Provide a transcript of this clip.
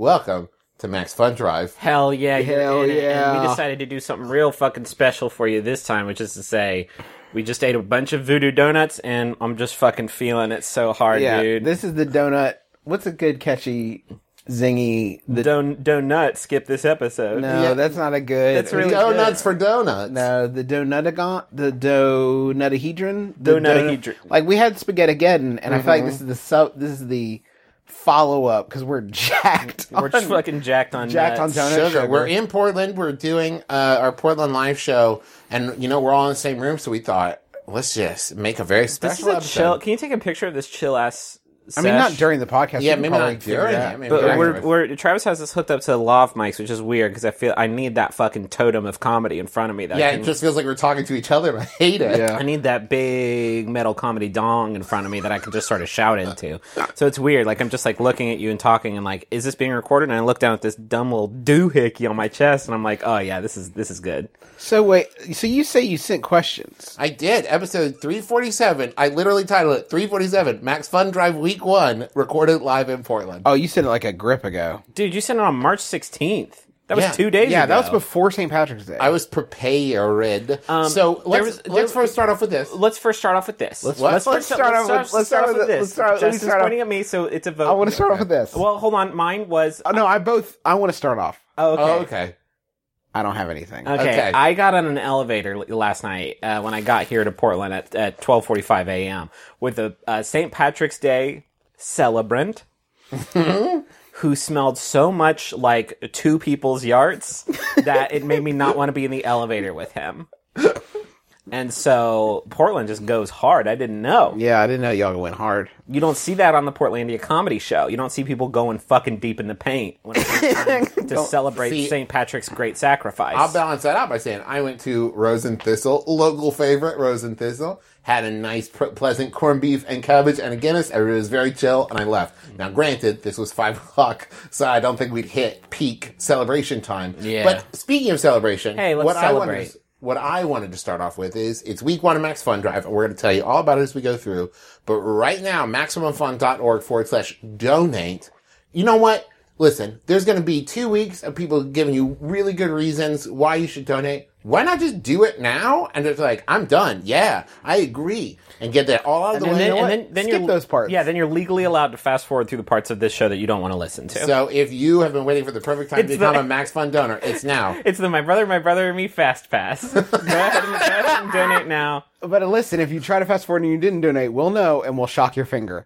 welcome to Max Fun Drive. Hell yeah, Hell in it. And yeah. we decided to do something real fucking special for you this time, which is to say, we just ate a bunch of voodoo donuts, and I'm just fucking feeling it so hard, Yeah, dude. this is the donut. What's a good catchy, zingy? The Don donut. Skip this episode. no, Yeah. that's not a good. That's really Donuts for donuts. No, the donutagon, the donutahedron, the Donutahedron. donut- Like we had spaghetti geddon, and I feel like mm-hmm. this is the sub. This is the follow up because we're jacked. We're on- just fucking jacked on jacked on nuts. donuts. Sugar. sugar. We're in Portland. We're doing uh, our Portland live show, and you know we're all in the same room, so we thought let's just make a very This is special a episode. chill. Can you take a picture of this chill ass? I mean, not during the podcast. Yeah, we can maybe not figure during it out. it. Maybe But during we're, we're Travis has this hooked up to the lav mics, which is weird because I feel I need that fucking totem of comedy in front of me. That yeah, can, it just feels like we're talking to each other. and I hate it. Yeah. I need that big metal comedy dong in front of me that I can just sort of shout into. So it's weird. Like I'm just like looking at you and talking and like, is this being recorded? And I look down at this dumb little doohickey on my chest and I'm like, oh yeah, this is this is good. So wait, so you say you sent questions? I did. Episode 347. I literally titled it 347 Max Fun Drive Week 1, recorded live in Portland. Oh, you sent it like a grip ago. Dude, you sent it on March 16th. That was Yeah. two days Yeah, ago. that was before St. Patrick's Day. I was prepared. so let's, Um, was- there let's first start off with this. Let's first start off with this. Let's, Let's- let's start off with- let's start with this. let's start- let me Justin's start off- pointing at me, so it's a vote. I want to start off with this. Well, hold on. Mine was. oh, no, I both. I want to start off. Oh, okay. Oh, okay. I don't have anything. Okay. Okay. I got on an elevator l- last night uh, when I got here to Portland at, at 12:45 a.m. with a uh, St. Patrick's Day celebrant who smelled so much like two people's yards that it made me not want to be in the elevator with him. And so Portland just goes hard. I didn't know. Yeah, I didn't know y'all went hard. You don't see that on the Portlandia comedy show. You don't see people going fucking deep in the paint when it comes to celebrate St. Patrick's great sacrifice. I'll balance that out by saying I went to Rose and Thistle, local favorite, Rose and Thistle. Had a nice, pr- pleasant corned beef and cabbage and a Guinness. Everybody was very chill, and I left. Now, granted, this was five o'clock, so I don't think we'd hit peak celebration time. Yeah. But speaking of celebration, Hey, let's what I wanted, celebrate. What I wanted to start off with is it's week one of Max Fun Drive, and we're going to tell you all about it as we go through. But right now, MaximumFun.org forward slash donate. You know what? Listen, there's going to be two weeks of people giving you really good reasons why you should donate. Why not just do it now? And it's like, I'm done. Yeah, I agree. And get that all out of the and way. then, know and then, then Skip you're, those parts. Yeah, then you're legally allowed to fast forward through the parts of this show that you don't want to listen to. so if you have been waiting for the perfect time to It's become the- a Max Fun donor, it's now. it's the my brother, my brother, and me fast pass. go, ahead and, go ahead and donate now. But listen, if you try to fast forward and you didn't donate, we'll know and we'll shock your finger.